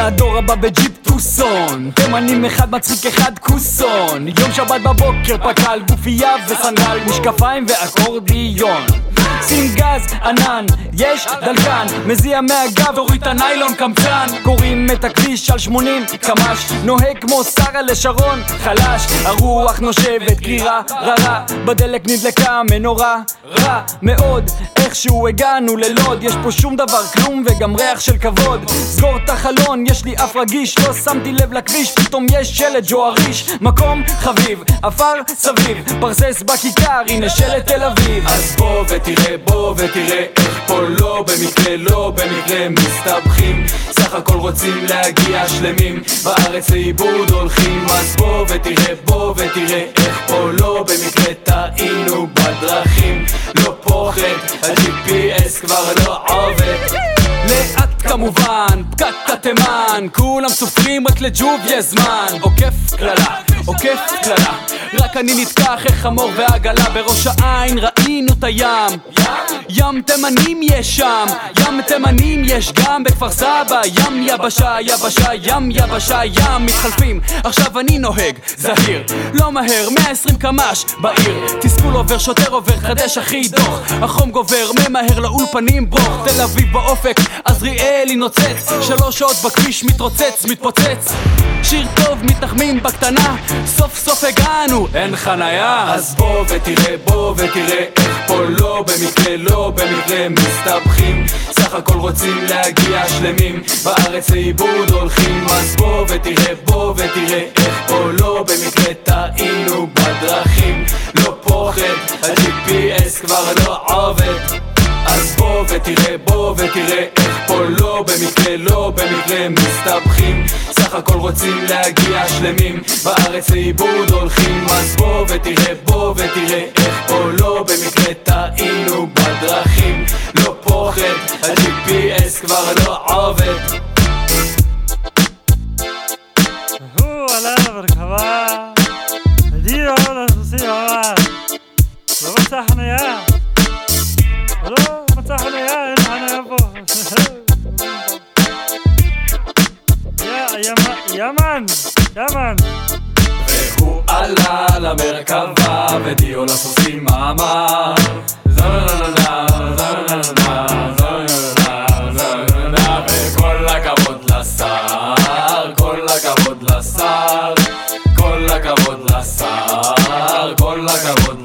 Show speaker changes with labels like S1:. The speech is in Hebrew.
S1: הדור הבא בג'יפ טוסון. תימנים אחד מצחיק אחד כוסון. יום שבת בבוקר פקל גופייה וסנדל משקפיים ואקורדיון. שים גז, ענן, יש דלקן. מזיע מהגב, תוריד את הניילון קמצן. קוראים את הכביש על שמונים קמ"ש. נוהג כמו שרה לשרון חלש. הרוח נושבת, גרירה קרירה רעה בדלק נדלקה מנורה רע מאוד. איכשהו הגענו ללוד, יש פה שום דבר כלום וגם ריח של כבוד. סגור את החלון, יש לי אף רגיש, לא שמתי לב לכביש, פתאום יש שלט ג'ואריש. מקום חביב, עפר סביב, פרסה בכיכר, הנה שלט תל אביב.
S2: אז בוא ותראה, בוא ותראה איך פה לא במקרה, לא במקרה מסתבכים. סך הכל רוצים להגיע שלמים, בארץ לאיבוד הולכים. אז בוא ותראה, בוא ותראה איך פה לא במקרה טעינו בדרכים. לא אוכל, ה-GPS כבר לא עובד
S1: לאט כמובן, פקת התימן, כולם סופרים רק לג'וב יש זמן עוקף קללה, עוקף קללה, רק אני נתקע אחרי חמור ועגלה בראש העין ראינו את הים ים? ים תימנים יש שם, ים תימנים יש גם בכפר סבא, ים יבשה, יבשה, ים יבשה, ים מתחלפים, עכשיו אני נוהג, זהיר, לא מהר, 120 קמ"ש בעיר, תסכול עובר, שוטר עובר, חדש אחי דוח, החום גובר, ממהר לאולפנים ברוך, תל אביב באופק, עזריאלי נוצץ, שלוש שעות בכביש מתרוצץ, מתפוצץ, שיר טוב מתנחמים בקטנה, סוף סוף הגענו, אין חניה,
S2: אז בוא ותראה, בוא ותראה, איך פה לא במקרה לא במקרה מסתבכים. סך הכל רוצים להגיע שלמים. בארץ לאיבוד הולכים. אז בוא ותראה בוא ותראה איך או לא. במקרה טעינו בדרכים. לא פוחד ה-GPS כבר לא עובד. אז בוא ותראה, בוא ותראה איך פה לא. במקרה, לא במקרה מסתבכים. סך הכל רוצים להגיע שלמים. בארץ לאיבוד הולכים. אז בוא ותראה, בוא ותראה עובד.
S3: עליו המרכבה, הדירו לו לסוסים עבר, לא מצא חניה, לא מצא חניה, אין חניה פה. ימן, ימן.
S2: והוא עלה למרכבה, ודיו לסוסים אמר, לא לא לא завод.